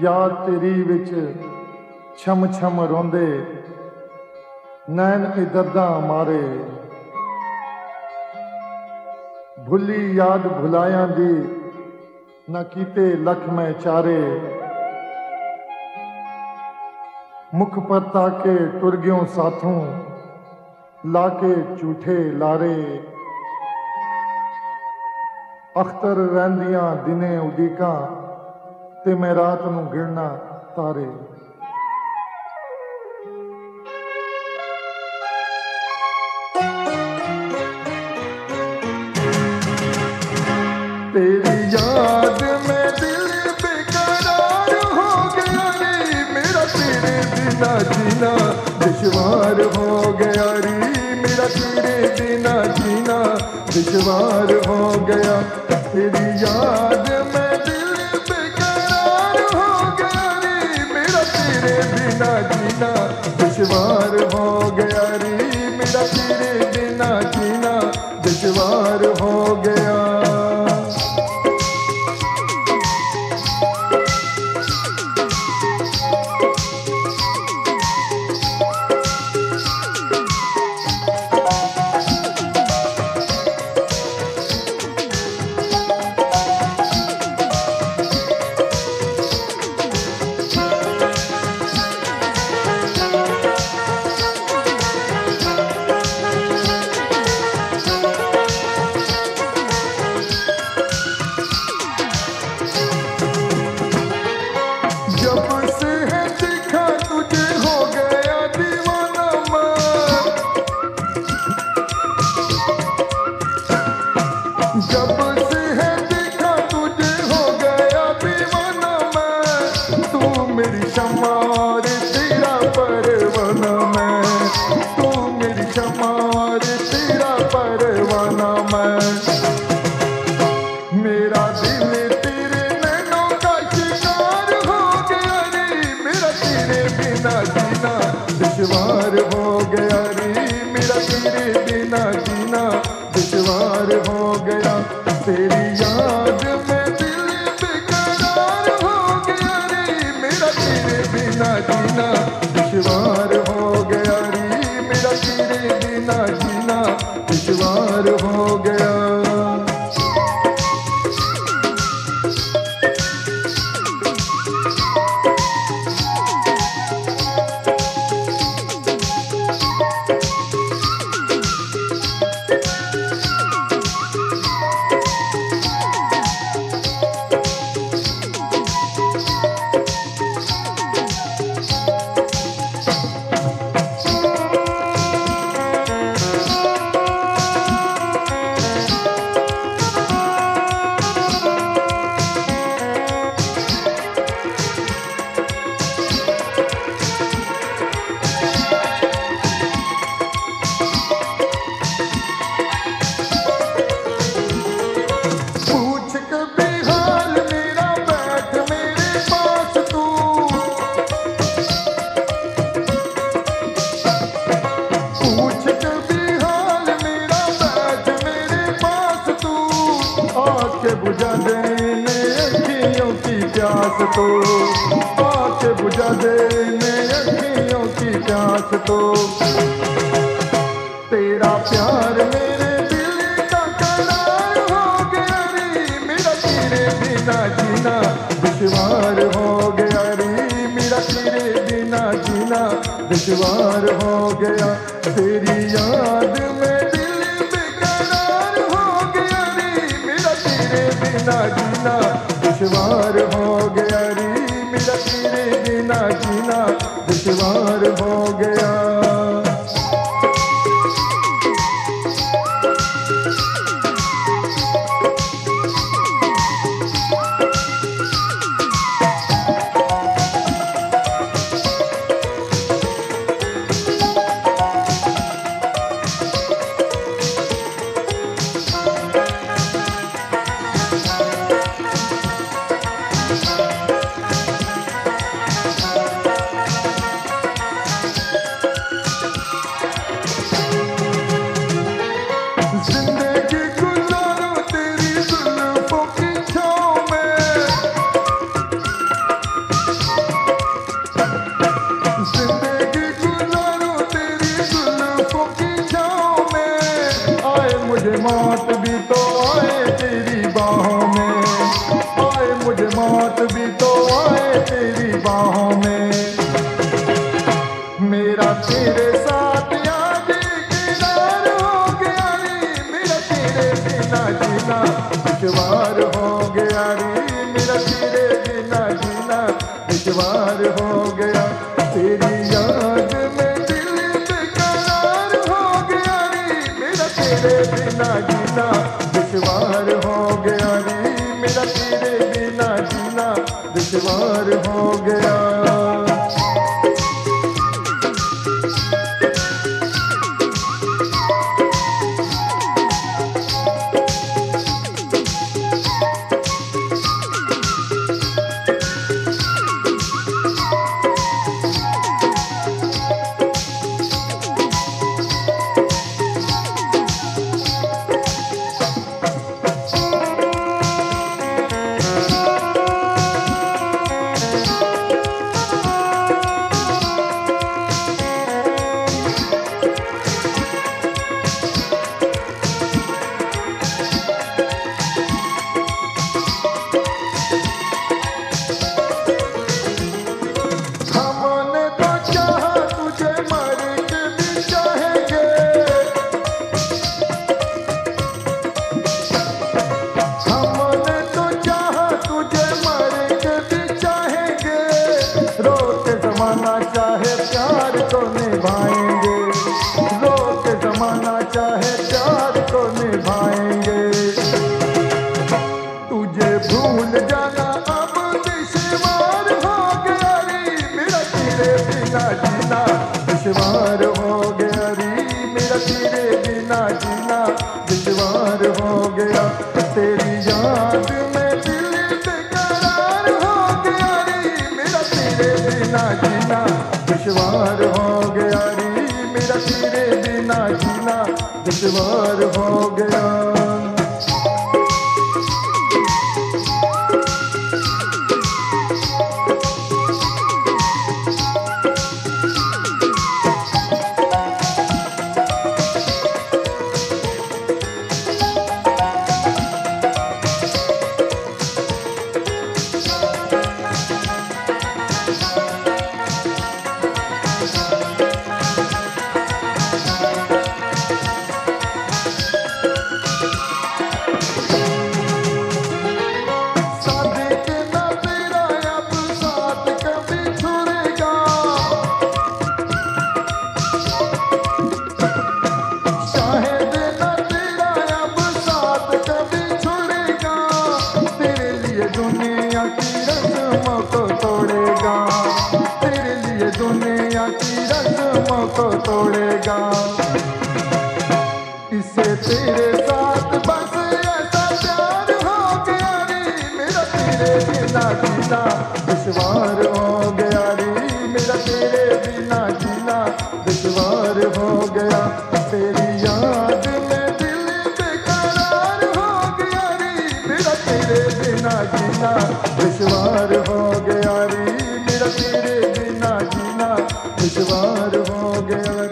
ਯਾਦ ਤੇਰੀ ਵਿੱਚ ਛਮ ਛਮ ਰੋਂਦੇ ਨੈਣ ਇਹ ਦਰਦਾਂ ਮਾਰੇ ਭੁੱਲੀ ਯਾਦ ਭੁਲਾਇਆਂ ਦੀ ਨਾ ਕੀਤੇ ਲਖ ਮੈਂ ਚਾਰੇ ਮੁਖ ਪਰ ਤਾਕੇ ਟੁਰ ਗਿਓ ਸਾਥੋਂ ਲਾ ਕੇ ਝੂਠੇ ਲਾਰੇ ਅਖਤਰ ਰਹਿੰਦੀਆਂ ਦਿਨੇ ਉਡੀਕਾਂ ਤੇ ਮੈਂ ਰਾਤ ਨੂੰ ਗਿਣਨਾ ਤਾਰੇ तेरी याद में दिल बेकरार हो गया रे मेरा तेरे बिना जीना दुश्वार हो गया रे मेरा तेरे बिना जीना दुश्वार हो गया तेरी याद में दुश्वार मेरा दिल तेरे नैनों का हो गया रे। मेरा तेरे बिना जीना दुश्वार हो गया रे। मेरा तेरे बिना जीना दुश्वार हो गया। तेरी याद में आके बुझा देने अखियों की प्यास तो। आके बुझा देने अखियों की प्यास तो। तेरा प्यार मेरे दिल का करार हो गया रे, मेरा तेरे बिना जीना दुश्वार हो गया रे, मेरा तेरे बिना जीना दुश्वार हो गया। तेरी याद में दुश्वार हो गया रे मेरा तेरे बिना जीना। दुश्वार हो मुझे मौत भी तो आए तेरी बाहों में। आए मुझे मौत भी तो आए तेरी बाहों में। मेरा तेरे साथ किनार हो गया मेरा तेरे बिना जीना दुश्वार जीना दुश्वार हो गया। को तोड़ेगा। इसे तेरे साथ बस ऐसा प्यार हो गया रे, मेरा तेरे बिना जीना। दुश्वार हो गया रे, मेरा तेरे बिना जीना। दुश्वार हो गया, तेरी याद में दिल बेकरार हो गया रे, मेरा तेरे बिना जीना। दुश्वार हो गया रे, मेरा तेरे बिना जीना। दुशवार हो गया